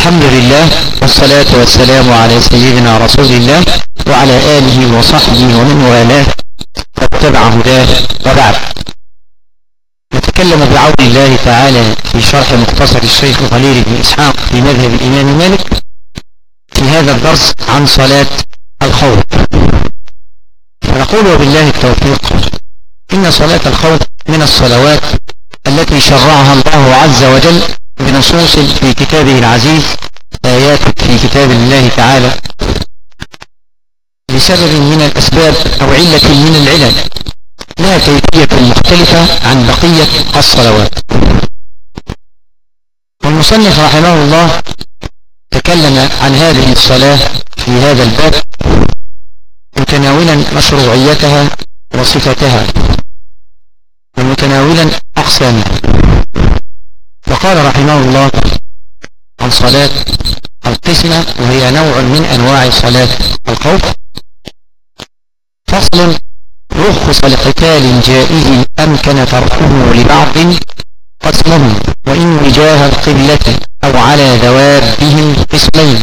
الحمد لله والصلاة والسلام على سيدنا رسول الله وعلى آله وصحبه ومن والاه واتبع هداه وبعد. نتكلم بعون الله تعالى في شرح مختصر الشيخ خليل بن إسحاق في مذهب الإمام مالك في هذا الدرس عن صلاة الخوف. فنقول وبالله التوفيق إن صلاة الخوف من الصلوات التي شرعها الله عز وجل بنصوص في كتابه العزيز آيات في كتاب الله تعالى لسبب من الأسباب أو علة من العلل لا كيفية مختلفة عن بقية الصلوات. والمصنف رحمه الله تكلم عن هذه الصلاة في هذا الباب متناولا مشروعيتها وصفتها ومتناولا أقسامها. وقال رحمه الله عن صلاة القسمة وهي نوع من أنواع صلاة الخوف. فصل رخص لقتال جائز أمكن تركه لبعض قسمهم وإن وجاه القبلة أو على ذوابهم قسمين.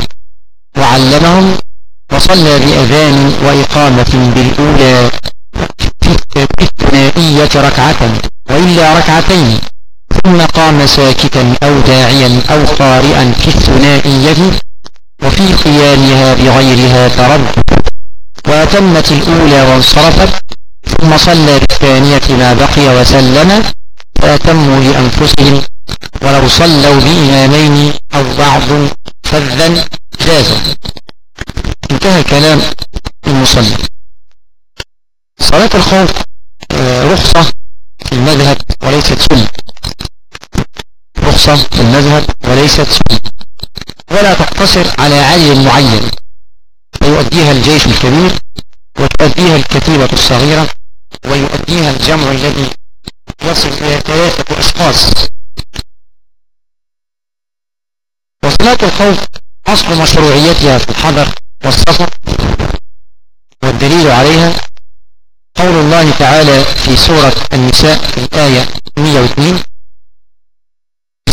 وعلمهم وصلى بأذان وإقامة بالأولى في الثنائية ركعة وإلا ركعتين. ثم قام ساكتا أو داعيا أو قارئا في الثنائية وفي قيامها بغيرها ترد وأتمت الأولى وانصرفت ثم صلى بالثانية ما بقي وسلم فأتموا لأنفسهم ولو صلوا بإمامين أو بعض فذا جازا انتهى كلام المصلي. صلاة الخوف آه، رخصة في المذهب وليست سنة. في المذهب وليست ولا تقتصر على عدد معين. فيؤديها الجيش الكبير وتؤديها الكتيبة الصغيرة ويؤديها الجمع الذي يصل إلى ثلاثة أشخاص. وصلاة الخوف أصل مشروعيتها في الحضر والسفر. والدليل عليها قول الله تعالى في سورة النساء في الآية 102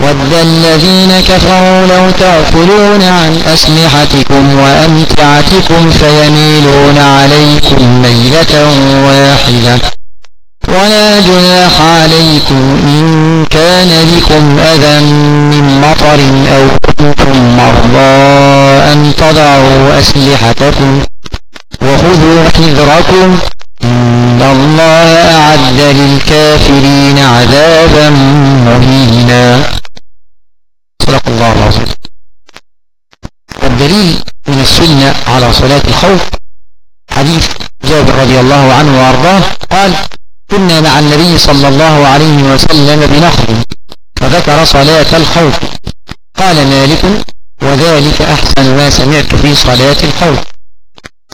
ود الذين كفروا لو تغفلون عن أسلحتكم وأمتعتكم فيميلون عليكم ميلة واحدة ولا جناح عليكم إن كان بكم أذى من مطر أو كنتم مرضى أن تضعوا أسلحتكم وخذوا حذركم إن الله أعد للكافرين عذابا مهينا الله والدليل من السنة على صلاة الخوف حديث جابر رضي الله عنه وأرضاه قال كنا مع النبي صلى الله عليه وسلم بنخل فذكر صلاة الخوف قال مالك وذلك أحسن ما سمعت في صلاة الخوف.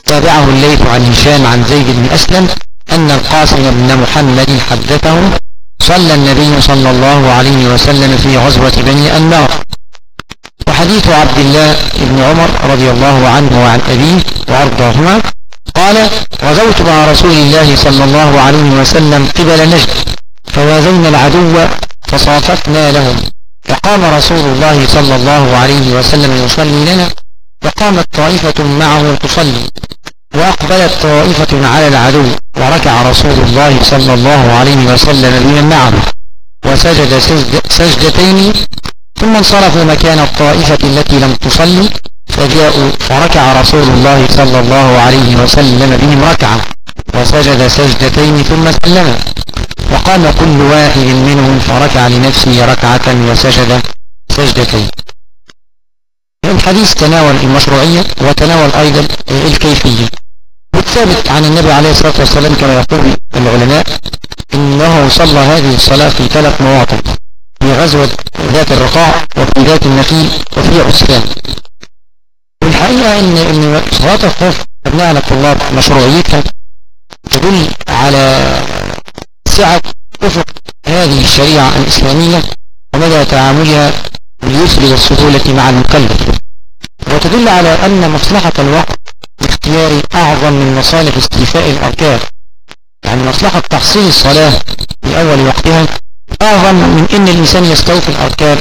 تابعه الليث عن هشام عن زيد بن أسلم أن القاسم بن محمد حدثه صلى النبي صلى الله عليه وسلم في غزوة بني النار. وحديث عبد الله بن عمر رضي الله عنه وعن أبيه وأرضاهما قال غزوت مع رسول الله صلى الله عليه وسلم قبل نجد فوازينا العدو فصاففنا لهم. فقام رسول الله صلى الله عليه وسلم يصلي لنا وقامت طائفة معه تصلي. وأقبلت طائفة على العدو وركع رسول الله صلى الله عليه وسلم بمن معه. وسجد سجدتين ثم انصرفوا مكان الطائفة التي لم تصلي فجاءوا فركع رسول الله صلى الله عليه وسلم بهم ركعة وسجد سجدتين ثم سلم. وقام كل واحد منهم فركع لنفسه ركعة وسجد سجدتين. الحديث تناول المشروعية وتناول أيضا الكيفية. والثابت عن النبي عليه الصلاة والسلام كما يقول العلماء إنه صلى هذه الصلاة في ثلاث مواطن. في غزوة ذات الرقاع وفي ذات النخيل وفي عسكان. الحقيقة ان إن صلاة الخوف ابنائنا الطلاب مشروعيتها تدل على سعة أفق هذه الشريعة الإسلامية ومدى تعاملها باليسر والسهولة مع المكلف. وتدل على أن مصلحة الوقت الاختياري أعظم من مصالح استيفاء الاركان يعني مصلحة تحصيل الصلاة في أول وقتها أعظم من إن الإنسان يستوفي الأركان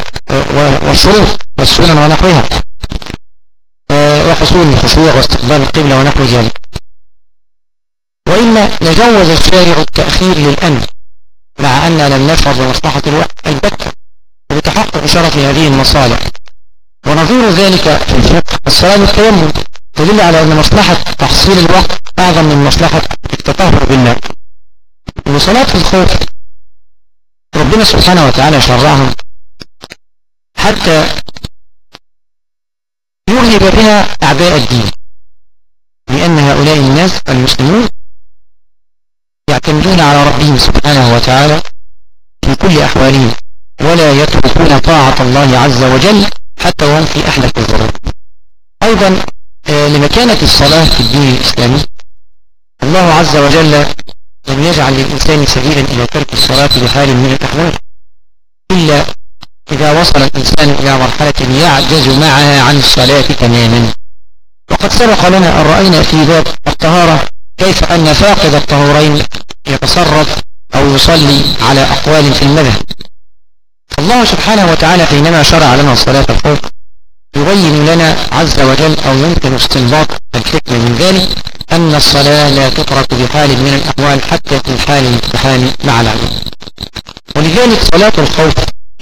والشروط والسنن ونحوها. وحصول الخشوع واستقبال القبلة ونحو ذلك. وإلا لجوز الشارع التأخير للأمن مع أن لم نشعر بمصلحة الوقت البتة وبتحقق شرف هذه المصالح. ونظير ذلك في الفقه الصلاة بالتيمم تدل على أن مصلحة تحصيل الوقت أعظم من مصلحة التطهر بالله وصلاة الخوف ربنا سبحانه وتعالى شرعهم حتى يرهب بها أعداء الدين. لأن هؤلاء الناس المسلمون يعتمدون على ربهم سبحانه وتعالى في كل أحوالهم ولا يتركون طاعة الله عز وجل حتى وهم في أحلك الظروف أيضا آه، لمكانة الصلاة في الدين الإسلامي الله عز وجل لم يجعل للإنسان سبيلا إلى ترك الصلاة بحال من الأحوال إلا إذا وصل الإنسان إلى مرحلة يعجز معها عن الصلاة تماما. وقد سبق لنا أن رأينا في باب الطهارة كيف أن فاقد الطهورين يتصرف أو يصلي على أقوال في المذهب. الله سبحانه وتعالى حينما شرع لنا صلاة الخوف يبين لنا عز وجل أو يمكن استنباط الحكمة من ذلك أن الصلاة لا تترك بحال من الأحوال حتى في حال الامتحان مع العلم ولذلك صلاة الخوف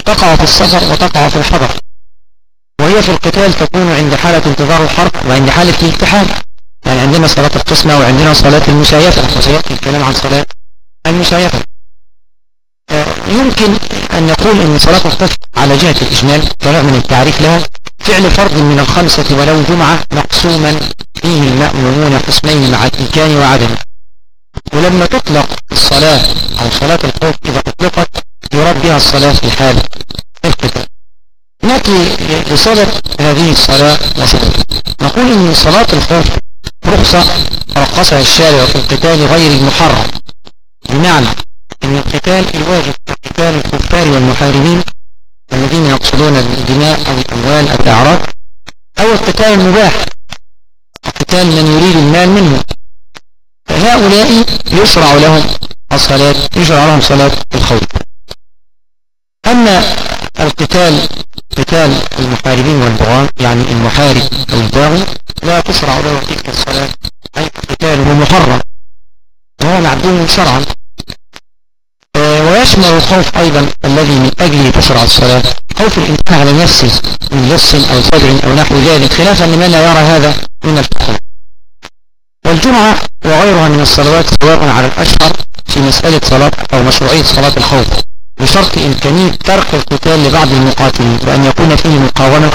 تقع في السفر وتقع في الحضر. وهي في القتال تكون عند حالة انتظار الحرب وعند حالة الامتحان. يعني عندنا صلاة القسمة وعندنا صلاة المسايفة وسيأتي الكلام عن صلاة المسايفة آه، يمكن أن نقول أن صلاة الطفل على جهة الإجمال كنوع من التعريف لها فعل فرض من الخمسة ولو جمعة مقسوما فيه المأمومون قسمين مع الإمكان وعدمه. ولما تطلق الصلاة أو صلاة الخوف إذا أطلقت يراد بها الصلاة في حال القتال. نأتي لصلاة هذه الصلاة وشروط نقول أن صلاة الخوف رخصة رقصها الشارع في القتال غير المحرم. بمعنى أن القتال الواجب قتال الكفار والمحاربين الذين يقصدون الدماء أو الأموال أو الأعراض أو القتال المباح قتال من يريد المال منه. فهؤلاء يشرع لهم الصلاة يشرع لهم صلاة الخوف. أما القتال قتال المحاربين والبغاة يعني المحارب أو الباغي لا تشرع له تلك الصلاة أي قتاله محرم. وهو معدوم شرعا. ويشمل الخوف أيضا الذي من أجله تشرع الصلاة. خوف الإنسان على نفسه من لص أو صدر أو نحو ذلك خلافا لمن يرى هذا من الفقه والجمعة وغيرها من الصلوات سواء على الأشهر في مسألة صلاة أو مشروعية صلاة الخوف بشرط إمكانية ترك القتال لبعض المقاتلين وأن يكون فيه مقاومة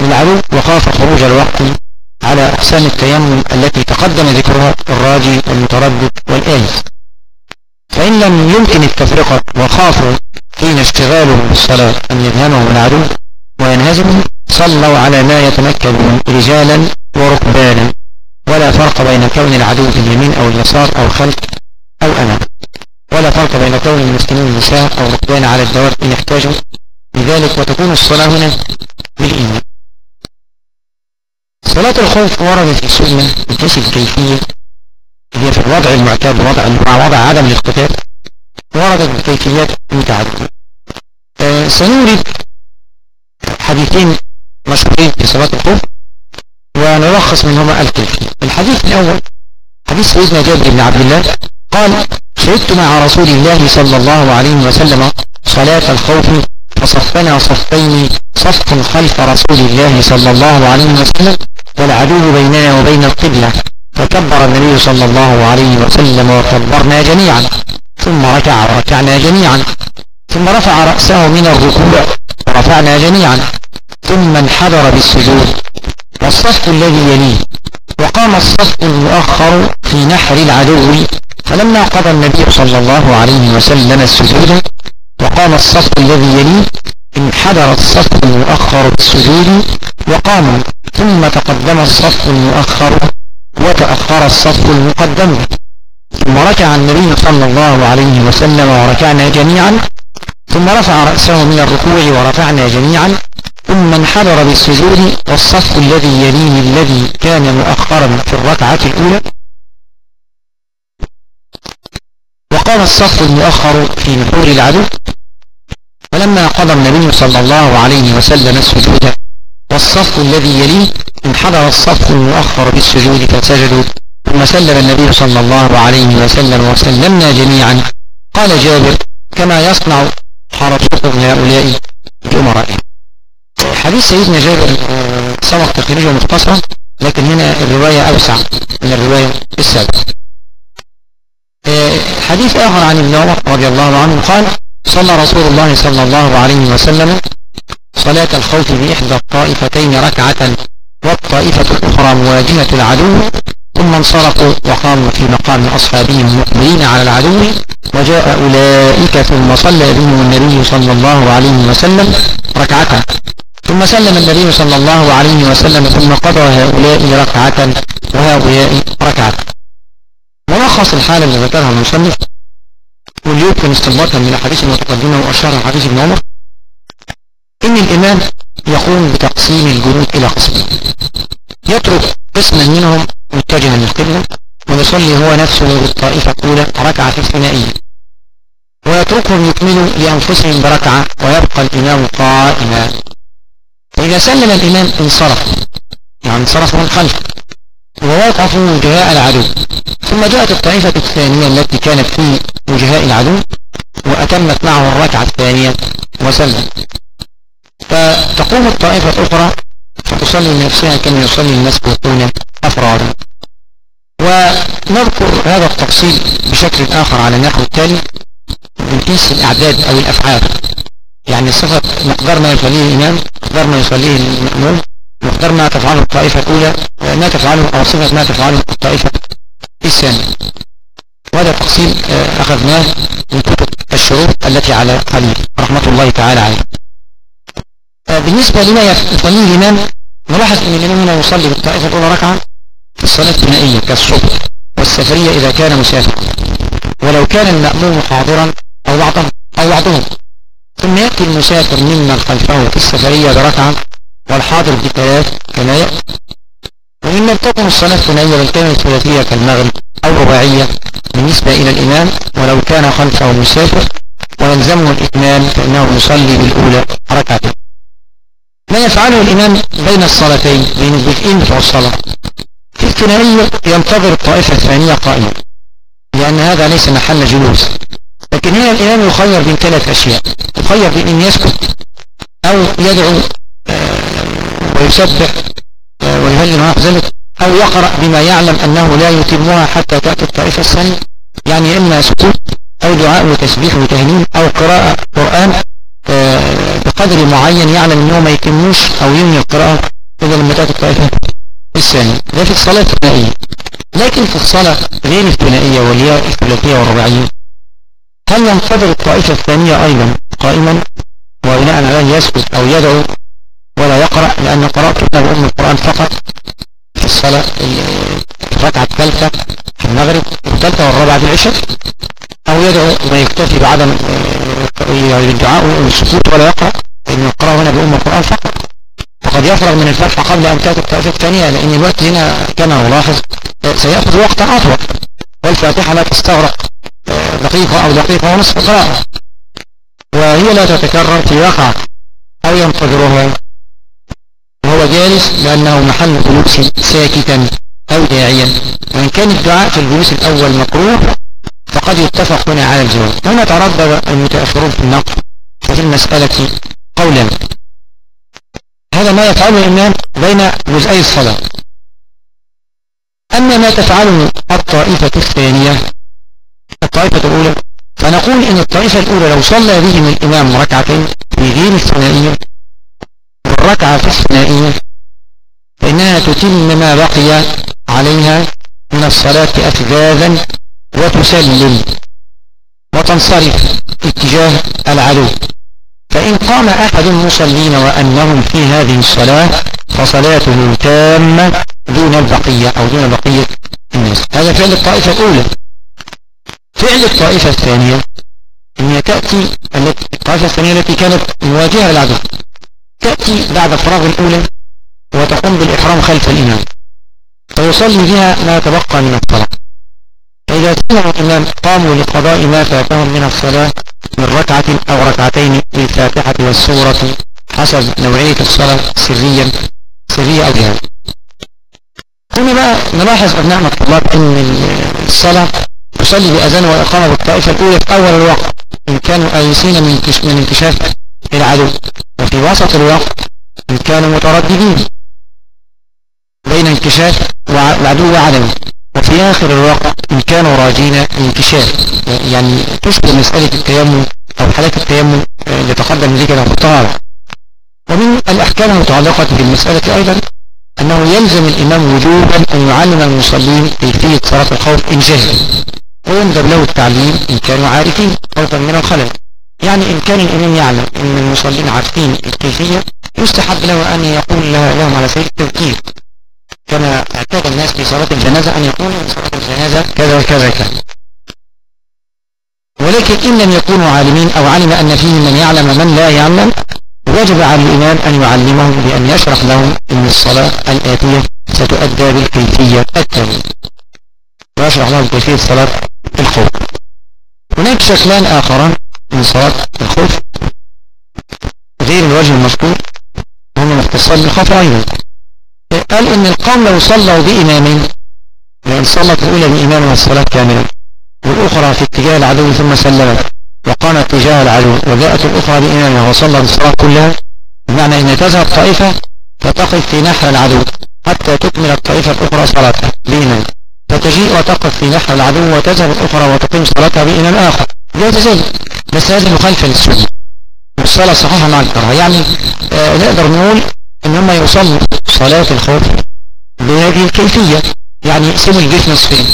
للعدو وخاف خروج الوقت على أقسام التيمم التي تقدم ذكرها الراجي والمتردد والآيس فإن لم يمكن التفرقة وخافوا حين اشتغالهم بالصلاة أن يذهمهم العدو وينهزموا صلوا على ما يتمكن رجالا وركبانا. ولا فرق بين كون العدو في اليمين أو اليسار أو خلف أو أمام. ولا فرق بين كون المسلمين النساء أو ركبان على الدواب إن احتاجوا لذلك وتكون الصلاة هنا بالإيمان. صلاة الخوف وردت في السنة بحيث في الوضع المعتاد وضع مع وضع عدم الاختلاف وردت بكيفيات متعددة آه سنورد حديثين مشهورين في صلاة الخوف ونلخص منهما الكيفية. الحديث الأول حديث سيدنا جابر بن عبد الله قال شهدت مع رسول الله صلى الله عليه وسلم صلاة الخوف فصفنا صفين صف خلف رسول الله صلى الله عليه وسلم والعدو بيننا وبين القبلة. فكبر النبي صلى الله عليه وسلم وكبرنا جميعا ثم ركع وركعنا جميعا ثم رفع رأسه من الركوع ورفعنا جميعا ثم انحدر بالسجود. والصف الذي يليه وقام الصف المؤخر في نحر العدو فلما قضى النبي صلى الله عليه وسلم السجود وقام الصف الذي يليه انحدر الصف المؤخر بالسجود وقاموا ثم تقدم الصف المؤخر وتأخر الصف المقدم. ثم ركع النبي صلى الله عليه وسلم وركعنا جميعا. ثم رفع رأسه من الركوع ورفعنا جميعا. ثم انحدر بالسجود والصف الذي يليه الذي كان مؤخرا في الركعة الأولى. وقام الصف المؤخر في نحور العدو. فلما قضى النبي صلى الله عليه وسلم السجود والصف الذي يليه انحدر الصف المؤخر بالسجود فسجدوا ثم سلم النبي صلى الله عليه وسلم وسلمنا جميعا. قال جابر كما يصنع حرسكم هؤلاء بأمرائهم. حديث سيدنا جابر آه، سبق تخريجه مختصرا لكن هنا الرواية أوسع من الرواية السابقة. آه، حديث آخر عن ابن عمر رضي الله عنه قال صلى رسول الله صلى الله عليه وسلم صلاة الخوف بإحدى الطائفتين ركعة والطائفة الأخرى مواجهة العدو ثم انصرفوا وقاموا في مقام أصحابهم مقبلين على العدو وجاء أولئك ثم صلى بهم النبي صلى الله عليه وسلم ركعة. ثم سلم النبي صلى الله عليه وسلم ثم قضى هؤلاء ركعة وهؤلاء ركعة. ملخص الحالة اللي ذكرها المصنف واللي يمكن استنباطها من الحديث المتقدمة وأشار حديث ابن عمر إن الإمام يقوم بتقسيم الجنود إلى قسمين. يترك قسما منهم متجها للقبلة ويصلي هو نفسه بالطائفة الأولى ركعة الثنائية. ويتركهم يكملوا لأنفسهم بركعة ويبقى الإمام قائما. فإذا سلم الإمام انصرف يعني انصرف من خلفه ووقفوا وجهاء العدو. ثم جاءت الطائفة الثانية التي كانت في وجهاء العدو وأتمت معه الركعة الثانية وسلم. فتقوم الطائفة الأخرى فتصلي نفسها كما يصلي الناس يكون أفرادا ونذكر هذا التفصيل بشكل آخر على النحو التالي بنقيس الأعداد أو الأفعال. يعني صفة مقدار ما يصليه الإمام مقدار ما يصليه المأموم مقدار ما تفعله الطائفة الأولى ما تفعله أو صفة ما تفعله الطائفة الثانية. وهذا تقسيم آه، أخذناه من كتب الشروط التي على علي رحمة الله تعالى عليه. بالنسبة لما يصليه الإمام نلاحظ أن الإمام هنا يصلي بالطائفة الأولى ركعة في الصلاة الثنائية كالصبح والسفرية إذا كان مسافرا. ولو كان المأموم حاضرا أو بعضهم أو بعضهم. ثم يأتي المسافر ممن خلفه في السفرية بركعة والحاضر بثلاث كما يأتي. وإن لم تكن الصلاة الثنائية بل كانت ثلاثية كالمغرب أو رباعية بالنسبة إلى الإمام ولو كان خلفه مسافر ويلزمه الإتمام فإنه يصلي بالأولى ركعتين ما يفعله الإمام بين الصلاتين بين الجزئين بتوع الصلاة. الثنائية ينتظر الطائفة الثانية قائمة لأن هذا ليس محل جلوس. لكن هنا الإمام يخير بين ثلاث أشياء يخير بين أن يسكت أو يدعو آه، ويسبح آه، ويهلل ذلك أو يقرأ بما يعلم أنه لا يتمها حتى تأتي الطائفة الثانية. يعني إما سكوت أو دعاء وتسبيح وتهليل أو قراءة قرآن بقدر معين يعلم أنه ما يتموش أو ينهي القراءة إذا لما تأتي الطائفة الثانية. ده في الصلاة الثنائية. لكن في الصلاة غير الثنائية واللي الثلاثية والرباعية هل ينتظر الطائفة الثانية أيضا قائما وبناء عليه يسكت أو يدعو ولا يقرأ؟ لأن قراءته بأم القرآن فقط في الصلاة الركعة الثالثة في المغرب الثالثة والرابعة في العشاء أو يدعو ويكتفي بعدم الدعاء والسكوت ولا يقرأ لأن القراءة هنا بأم القرآن فقط. وقد يفرغ من الفتح قبل أن تأتي الطائفة الثانية لأن الوقت هنا كما نلاحظ سيأخذ وقتا أطول. والفاتحة لا تستغرق دقيقة أو دقيقة ونصف قراءة. وهي لا تتكرر في وقع أو ينتظرها وهو جالس لأنه محل جلوس ساكتا أو داعيا. وإن كان الدعاء في الجلوس الأول مكروه فقد يتفق هنا على الجواب. هنا تردد المتأخرون في النقل وفي المسألة قولا. هذا ما يفعله الإمام بين جزئي الصلاة. أما ما تفعله الطائفة الثانية الطائفة الأولى فنقول إن الطائفة الأولى لو صلى بهم الإمام ركعتين في غير الثنائية والركعة في الثنائية فإنها تتم ما بقي عليها من الصلاة أفذاذا وتسلم وتنصرف اتجاه العدو. فإن قام أحد المصلين وأنهم في هذه الصلاة فصلاته تامة دون البقية أو دون بقية الناس. هذا فعل الطائفة الأولى. فعل الطائفة الثانية أن تأتي الطائفة الثانية التي كانت مواجهة للعدو. تأتي بعد فراغ الأولى وتقوم بالإحرام خلف الإمام. ويصلي بها ما تبقى من الصلاة. فإذا كان الإمام قاموا لقضاء ما فاتهم من الصلاة من ركعة أو ركعتين بالفاتحة والسورة حسب نوعية الصلاة سريا سرية أو جهاد هنا بقى نلاحظ أبناء الطلاب أن الصلاة تصلي بأذان وإقامة بالطائفة الأولى في أول الوقت إن كانوا آيسين من من انكشاف العدو وفي وسط الوقت إن كانوا مترددين بين انكشاف العدو وعدمه وفي آخر الوقت إن كانوا راجين انكشاف. يعني تشبه مسألة التيمم أو حالات التيمم اللي تقدم ذكرها في الطهارة ومن الأحكام المتعلقة بالمسألة أيضا أنه يلزم الإمام وجوبا أن يعلم المصلين كيفية صلاة الخوف إن جهل ويندب له التعليم إن كانوا عارفين خوفا من الخلل. يعني إن كان الإمام يعلم أن المصلين عارفين الكيفية يستحب له أن يقول لهم على سبيل التذكير. كما اعتاد الناس في صلاة الجنازة أن يقولوا صلاة الجنازة كذا وكذا كذا ولكن إن لم يكونوا عالمين أو علم أن فيهم من يعلم من لا يعلم وجب على الإمام أن يعلمهم بأن يشرح لهم أن الصلاة الآتية ستؤدى بالكيفية التالية. ويشرح لهم كيفية صلاة الخوف. هناك شكلان آخران من صلاة الخوف. غير الوجه المذكور وهم مختصان بالخوف أيضا. قال إن القوم لو صلوا بإمامين لأن صلت الأولى بإمام الصلاة كاملة والأخرى في اتجاه العدو ثم سلمت وقامت تجاه العدو وجاءت الأخرى بإمامها وصلت الصلاة كلها بمعنى أن تذهب طائفة فتقف في نحر العدو حتى تكمل الطائفة الأخرى صلاتها بإمام. فتجيء وتقف في نحر العدو وتذهب الأخرى وتقيم صلاتها بإمام آخر. جاءت ذلك بس هذه مخالفة للسنة. والصلاة صحيحة مع الكراهة يعني آه نقدر نقول هم يصلوا صلاة الخوف بهذه الكيفية يعني يقسموا الجيش نصفين.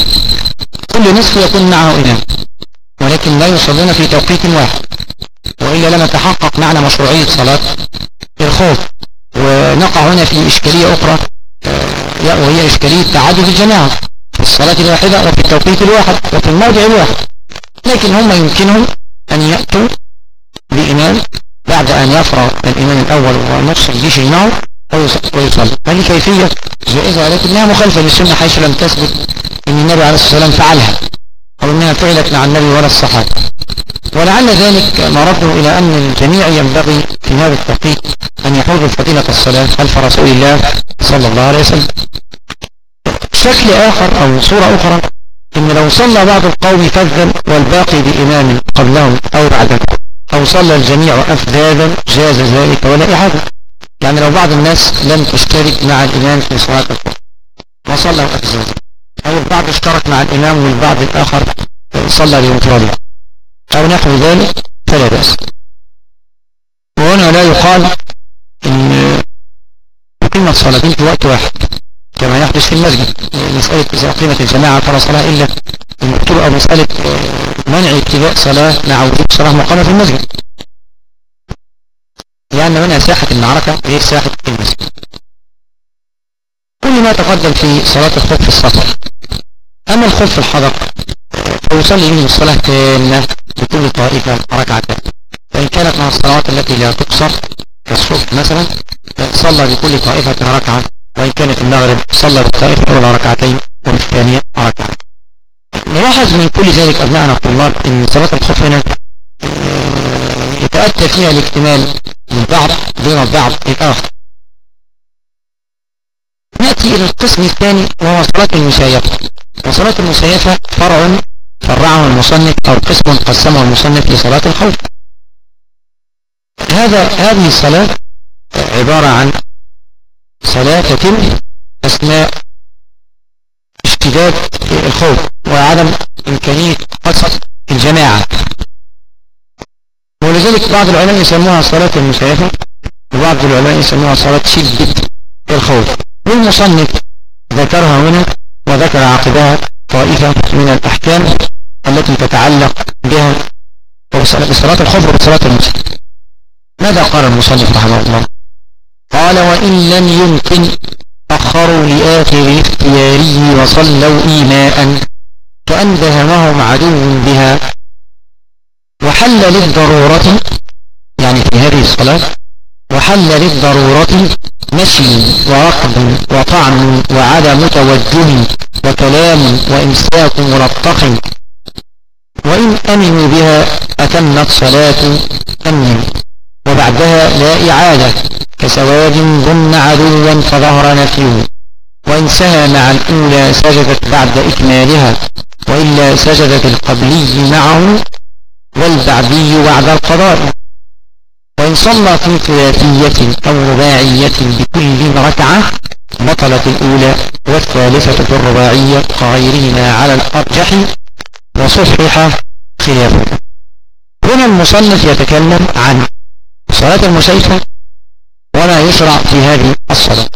كل نصف يكون معه إمام ولكن لا يصلون في توقيت واحد وإلا لم تحقق معنى مشروعية صلاة الخوف. ونقع هنا في إشكالية أخرى آه، وهي إشكالية تعدد الجماعة في الصلاة الواحدة وفي التوقيت الواحد وفي الموضع الواحد. لكن هم يمكنهم أن يأتوا بإمام بعد أن يفرغ الإمام الأول ونص الجيش معه ويصلي هذه كيفية جائزة ولكنها مخالفة للسنة حيث لم تثبت أن النبي عليه الصلاة والسلام فعلها أو أنها فعلت مع النبي ولا الصحابة. ولعل ذلك مرده إلى أن الجميع ينبغي في هذا التوقيت أن يحوز فضيلة الصلاة خلف رسول الله صلى الله عليه وسلم. شكل آخر أو صورة أخرى إن لو صلى بعض القوم فذا والباقي بإمام قبلهم أو بعدهم أو صلى الجميع أفذاذا جاز ذلك ولا إعادة. يعني لو بعض الناس لم تشترك مع الإمام في صلاة الفجر وصلى أفذاذا أو البعض اشترك مع الإمام والبعض الآخر صلى بمفرده أو نحو ذلك فلا بأس. وهنا لا يقال إن قيمة صلاتين في وقت واحد كما يحدث في المسجد مسألة إذا أقيمت الجماعة فلا صلاة إلا المكتوب أو مسألة منع ابتداء صلاة مع وجود صلاة مقامة في المسجد. لأن هنا ساحة المعركة غير ساحة المسجد. كل ما تقدم في صلاة الخوف في السفر أما الخوف في الحضر فيصلي منه الصلاة تامة لكل طائفة ركعتين. فإن كانت من الصلوات التي لا تقصر كالصبح مثلا صلى لكل طائفة ركعة. وإن كانت المغرب صلى بالطائفة الأولى ركعتين والثانية ركعة. نلاحظ من كل ذلك أبنائنا الطلاب أن صلاة الخوف هنا آه، يتأتى فيها الاكتمال من بعض دون البعض الآخر نأتي إلى القسم الثاني وهو صلاة المسايفة وصلاة المسايفة فرع فرعه المصنف أو قسم قسمه المصنف لصلاة الخوف هذا هذه الصلاة عبارة عن صلاة تتم أثناء اشتداد الخوف. وعدم إمكانية قصد الجماعة. ولذلك بعض العلماء يسموها صلاة المسايفة وبعض العلماء يسموها صلاة شدة الخوف. والمصنف ذكرها هنا وذكر عقبها طائفة من الأحكام التي تتعلق بها بصلاة الخوف وبصلاة المسلم ماذا قال المصنف رحمه الله؟ قال وإن لم يمكن أخروا لآخر اختياره وصلوا إيماء. كأن دهمهم عدو بها. وحل للضرورة يعني في هذه الصلاة وحل للضرورة مشي وركض وطعن وعدم توجه وكلام وإمساك ملطخ وإن أمنوا بها أتمت صلاة أمن. وبعدها لا إعادة كسواد ظن عدوا فظهر نفيه. وإن سهى مع الأولى سجدت بعد إكمالها وإلا سجدت القبلي معه والبعدي بعد القضاء. وإن صلى في ثلاثية أو رباعية بكل ركعة بطلت الأولى والثالثة الرباعية كغيرهما على الأرجح وصحح خلافه. هنا المصنف يتكلم عن صلاة المسيفة وما يشرع في هذه الصلاة.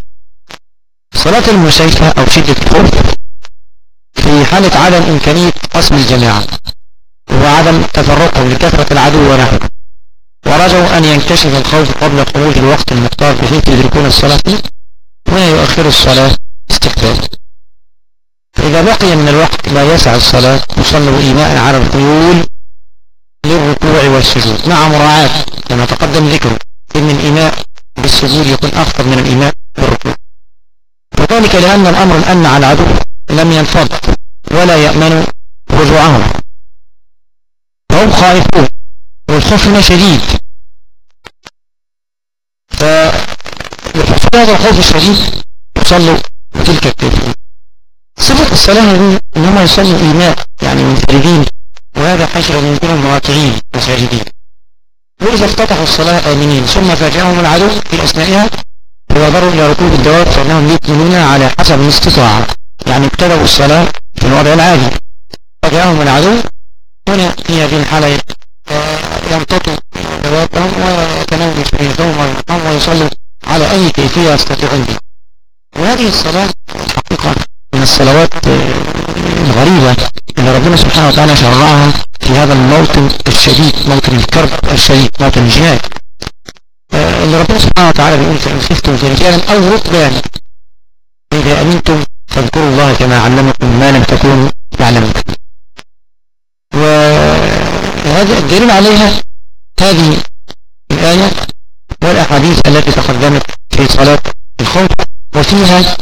صلاة المسيفة أو شدة الخوف في حالة عدم إمكانية قسم الجماعة وعدم تفرقهم لكثرة العدو ونحوه. ورجوا أن ينكشف الخوف قبل خروج الوقت المختار بحيث يدركون الصلاة فيه هنا يؤخر الصلاة استقبال. فإذا بقي من الوقت لا يسع الصلاة يصلوا إيماء على القيول للركوع والسجود. مع مراعاة كما تقدم ذكره إن الإيماء بالسجود يكون أخطر من الإيماء بالركوع. وذلك لأن الأمر الأمن على العدو لم ينفض ولا يأمن رجوعهم فهم خائفون والخوف هنا شديد. فلحصول هذا الخوف الشديد يصلوا تلك التلك صفة الصلاة دي ان هم يصلوا إيماء يعني منفردين وهذا حشر من كلهم مواقعين وساجدين وإذا افتتحوا الصلاة آمنين ثم فاجأهم العدو في أثنائها وبروا إلى ركوب الدواب فإنهم يكملون على حسب الاستطاعة. يعني ابتدأوا الصلاة في الوضع العادي. فجاءهم العدو. هنا في هذه الحالة يمتطوا دوابهم ويتناولوا سريرهم ويصلوا على أي كيفية يستطيعون بها. وهذه الصلاة حقيقة من الصلوات الغريبة اللي ربنا سبحانه وتعالى شرعها في هذا الموطن الشديد موطن الكرب الشديد موطن الجهاد. اللي ربنا سبحانه وتعالى بيقول فإن خفتم في رجالا أو ركبان إذا أمنتم فاذكروا الله كما علمكم ما لم تكونوا تعلمون وهذا الدليل عليها هذه الآية والأحاديث التي تقدمت في صلاة الخوف. وفيها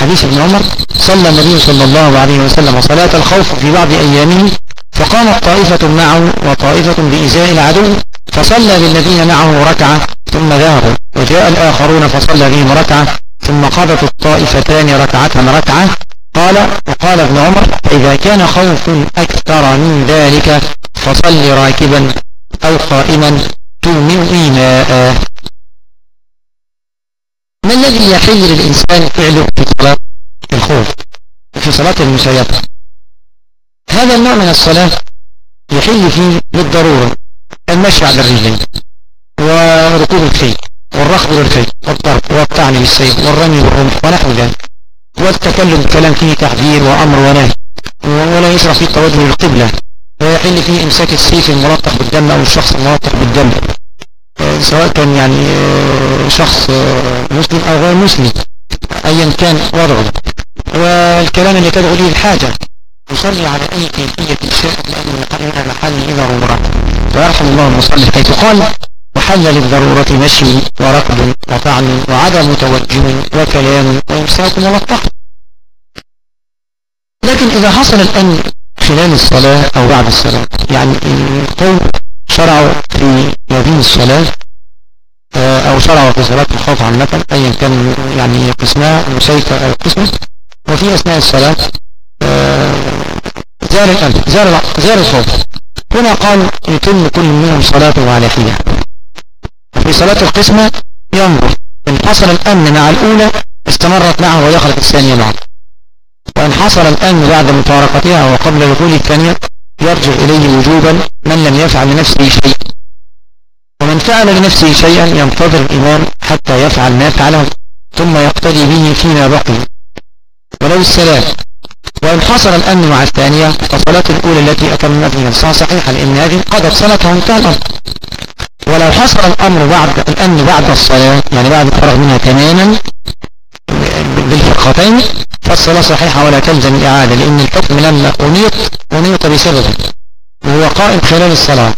حديث ابن عمر صلى النبي صلى الله عليه وسلم صلاة الخوف في بعض أيامه فقامت طائفة معه وطائفة بإزاء العدو فصلى بالذين معه ركعة ثم ذهبوا وجاء الآخرون فصلى بهم ركعة ثم قضت الطائفتان ركعتهم ركعة. قال وقال ابن عمر إذا كان خوف أكثر من ذلك فصل راكبا أو قائما تؤمن إيماء ما الذي يحل للإنسان فعله في صلاة الخوف في صلاة المسيطة هذا النوع من الصلاة يحل فيه بالضرورة المشي على الرجلين وركوب الخيل والركض للخيل والضرب والطعن بالسيف والرمي بالرمح ونحو ذلك. والتكلم كلام فيه تحذير وأمر ونهي ولا يشرع فيه التوجه للقبلة. ويحل فيه إمساك السيف الملطخ بالدم أو الشخص الملطخ بالدم. سواء كان يعني شخص مسلم أو غير مسلم أيا كان وضعه. والكلام اللي تدعو ليه الحاجة يصلي على أي كيفية شاء لأنه يقرر محل إذا ضرورة. ويرحم الله المصلي حيث قال وحل للضرورة مشي وركض وطعن وعدم توجه وكلام وإمساك ملطخ لكن إذا حصل الأمن خلال الصلاة أو بعد الصلاة يعني القوم شرعوا في هذه الصلاة أو شرعوا في صلاة الخوف عامة أيا كان يعني قسمها مسيطة أو قسمه وفي أثناء الصلاة زار الأمن زار, زار الخوف هنا قال يتم كل منهم صلاته على حية في صلاة القسمة ينظر. إن حصل الأمن مع الأولى استمرت معه ودخلت الثانية معه. وإن حصل الأمن بعد مفارقتها وقبل دخول الثانية يرجع إليه وجوبا من لم يفعل لنفسه شيء. ومن فعل لنفسه شيئا ينتظر الإمام حتى يفعل ما فعله ثم يقتدي به فيما بقي. ولو السلام وإن حصل الأمن مع الثانية فصلاة الأولى التي أتمت من الصلاة صحيحة لأن هذه قدر صلاتها انتهى الأمر ولو حصل الأمر بعد الأمن بعد الصلاة يعني بعد الفرغ منها تماما بالفرقتين فالصلاة صحيحة ولا تلزم الإعادة لأن الحكم لما أنيط أنيط بسببه وهو قائم خلال الصلاة.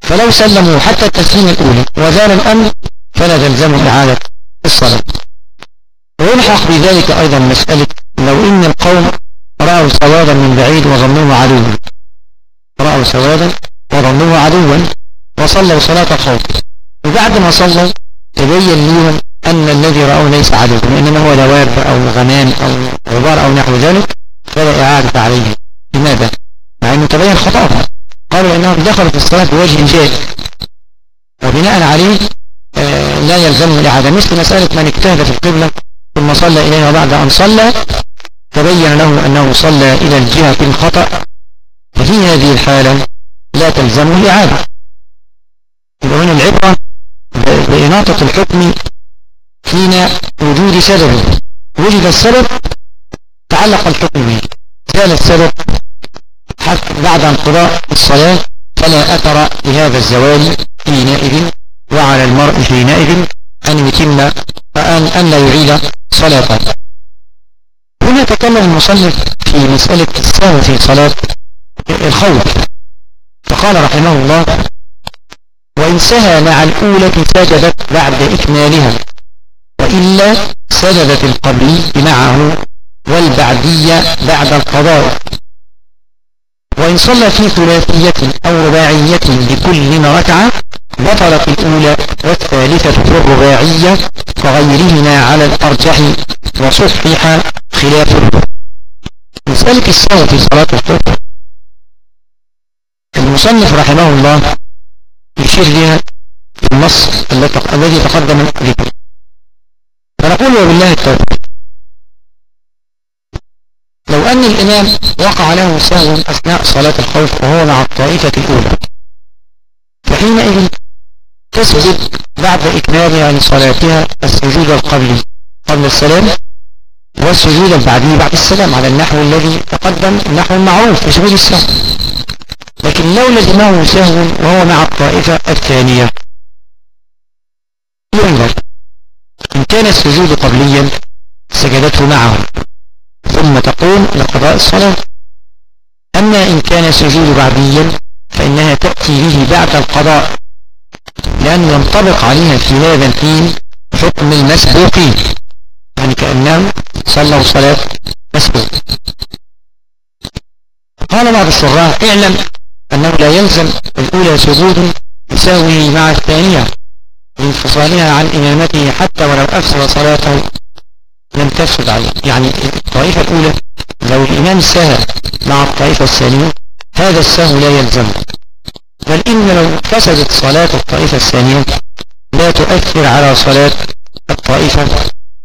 فلو سلموا حتى التسليم الأولى وزال الأمن فلا تلزم إعادة الصلاة. ويلحق بذلك أيضا مسألة لو إن القوم رأوا سوادا من بعيد وظنوه عدوا. رأوا سوادا وظنوه عدوا وصلوا صلاة الخوف. وبعد ما صلوا تبين لهم أن الذي رأوه ليس عدوا وإنما هو دواب أو غمام أو غبار أو نحو ذلك فلا إعادة عليه لماذا؟ مع أنه تبين خطأها قالوا إنهم دخلوا في الصلاة بوجه جاد. وبناء عليه آه لا يلزم الإعادة مثل مسألة من اجتهد في القبلة ثم صلى إليها بعد أن صلى تبين له أنه صلى إلى الجهة الخطأ ففي هذه الحالة لا تلزمه الإعادة. يبقى العبرة بإناطة الحكم حين وجود سبب. وجد السبب تعلق الحكم به. زال السبب حتى بعد انقضاء الصلاة فلا أثر لهذا الزوال حينئذ وعلى المرء حينئذ أن يتم أن لا يعيد صلاته. هنا تكلم المصنف في مسألة السهو في صلاة الخوف. فقال رحمه الله وإن سهى مع الأولى سجدت بعد إكمالها وإلا سجدت القبلي معه والبعدية بعد القضاء. وإن صلى في ثلاثية أو رباعية بكل ركعة بطلت الأولى والثالثة الرباعية وغيرهما على الأرجح وصحح خلافه مسألة السهو في صلاة الظهر. المصنف رحمه الله يشير لها في النص الذي تقدم ذكره فنقول وبالله التوفيق. لو أن الإمام وقع له سهو أثناء صلاة الخوف وهو مع الطائفة الأولى فحينئذ تسجد بعد إكمالها لصلاتها السجود القبلي قبل السلام والسجود البعدي بعد السلام على النحو الذي تقدم النحو المعروف في سجود السهو لكن لو لزمه سهو وهو مع الطائفة الثانية. ينظر. إن كان السجود قبليا سجدته معه. ثم تقوم لقضاء الصلاة. أما إن كان السجود بعديا فإنها تأتي به بعد القضاء. لأن ينطبق عليها في هذا الحين حكم المسبوقين يعني كأنهم صلوا صلاة مسبوق. قال بعض الشراح اعلم أنه لا يلزم الأولى سجود يساوي مع الثانية لانفصالها عن إمامته حتى ولو أفسد صلاته لم تفسد عليه. يعني الطائفة الأولى لو الإمام سهى مع الطائفة الثانية هذا السهو لا يلزمه. بل إن لو فسدت صلاة الطائفة الثانية لا تؤثر على صلاة الطائفة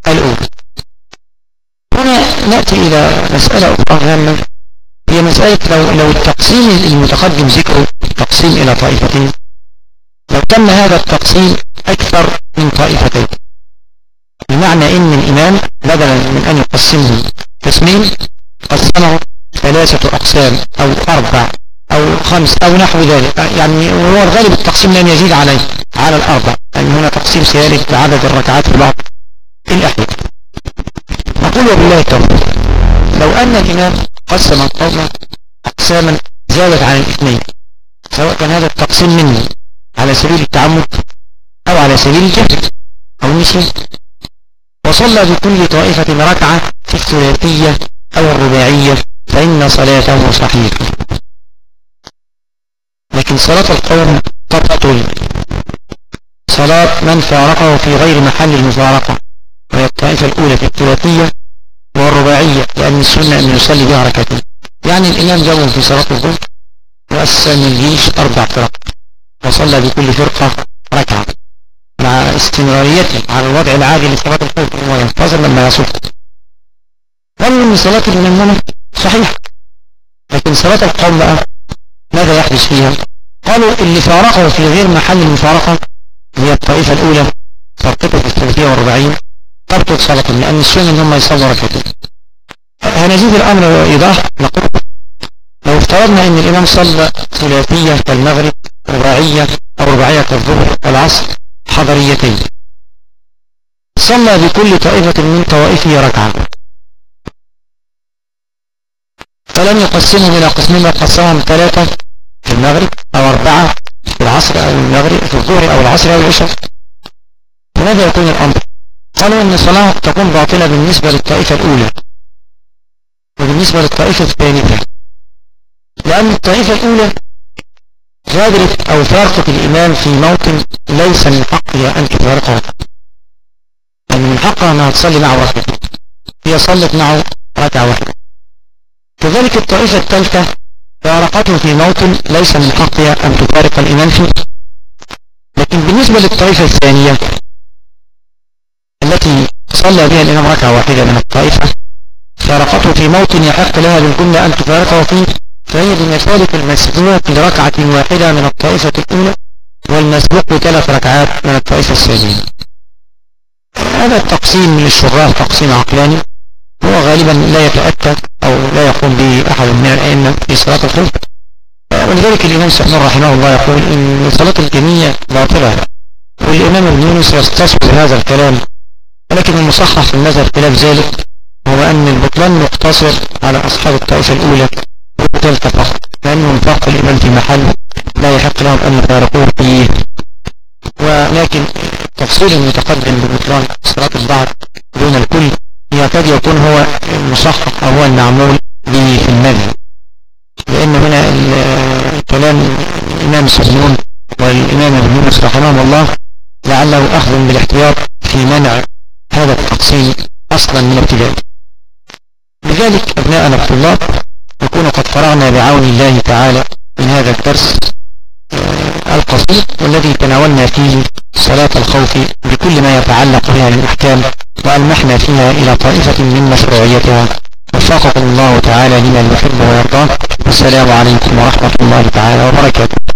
الأولى. هنا نأتي إلى مسألة أخرى هامة هي مسألة لو, لو التقسيم المتقدم ذكره تقسيم إلى طائفتين لو تم هذا التقسيم أكثر من طائفتين. بمعنى إن الإمام بدلا من أن يقسمه تسمين قسمه ثلاثة أقسام أو أربع أو خمس أو نحو ذلك. يعني وهو الغالب التقسيم لن يزيد عليه على الأربع. يعني هنا تقسيم سيالي بعدد الركعات في بعض الأحيان نقول وبالله التوفيق. لو أن الإمام قسم القوم أقساما زادت عن الاثنين سواء كان هذا التقسيم منه على سبيل التعمد أو على سبيل الجهل أو النسيان وصلى بكل طائفة ركعة في الثلاثية أو الرباعية فإن صلاته صحيحة. لكن صلاة القوم تبطل صلاة من فارقه في غير محل المفارقة وهي الطائفة الأولى في الثلاثية والرباعية لأن السنة أن يصلي بها ركعتين. يعني الإمام جابهم في صلاة الظهر وقسم الجيش أربع فرق وصلى بكل فرقة ركعة مع استمراريته على الوضع العادي لصلاة الخوف وهو ينتظر لما يصف قالوا ان صلاة الإمام صحيح لكن صلاة القوم بقى ماذا يحدث فيها قالوا اللي فارقه في غير محل المفارقة هي الطائفة الأولى ترتبط في الثلاثية والربعين تبطل صلاة لأن السنة إن هم يصلوا ركعتين هنزيد الأمر إيضاح نقول لو افترضنا إن الإمام صلى ثلاثية كالمغرب رباعية أو رباعية الظهر والعصر حضريتين. صلى بكل طائفة من طوائفه ركعة. فلم يقسمهم إلى قسمين قسمهم ثلاثة. في المغرب أو أربعة في العصر أو المغرب في الظهر أو العصر أو العشاء. فماذا يكون الأمر؟ قالوا أن الصلاة تكون باطلة بالنسبة للطائفة الأولى وبالنسبة للطائفة الثانية لأن الطائفة الأولى غادرت أو فارقت الإمام في موطن ليس من حقها أن تفارقه. أن من حقها أنها تصلي معه ركعة هي صلت معه ركعة واحدة. كذلك الطائفة الثالثة فارقته في موطن ليس من حقها أن تفارق الإمام فيه. لكن بالنسبة للطائفة الثانية التي صلى بها الإمام ركعة واحدة من الطائفة فارقته في موطن يحق لها بالكل أن تفارقه فيه فهي بمثالة المسبوق لركعة واحدة من الطائفة الأولى والمسبوق بثلاث ركعات من الطائفة الثانية. هذا التقسيم للشراح تقسيم عقلاني. هو غالبا لا يتأتى أو لا يقوم به أحد من الأئمة في صلاة الخوف ولذلك الإمام سعيد رحمه الله يقول إن صلاة الجميع باطلة. والإمام ابن يونس يستصحب هذا الكلام ولكن المصحح في المذهب خلاف ذلك هو أن البطلان مقتصر على أصحاب الطائفة الأولى والثالثة فقط لأنهم فاق الإمام في محل لا يحق لهم أن يفارقوه فيه. ولكن تفصيل المتقدم ببطلان صلاة البعض دون الكل يكاد يكون هو المصحح أو هو المعمول به في المذهب. لأن هنا كلام الإمام السجنون والإمام ابن يونس رحمه الله لعله أخذ بالاحتياط في منع هذا التقسيم أصلا من ابتداء لذلك أبناءنا الطلاب نكون قد فرغنا بعون الله تعالى من هذا الدرس القصير والذي تناولنا فيه صلاة الخوف بكل ما يتعلق بها من أحكام وألمحنا فيها إلى طائفة من مشروعيتها. وفقكم الله تعالى لما يحب ويرضاه والسلام عليكم ورحمة الله تعالى وبركاته.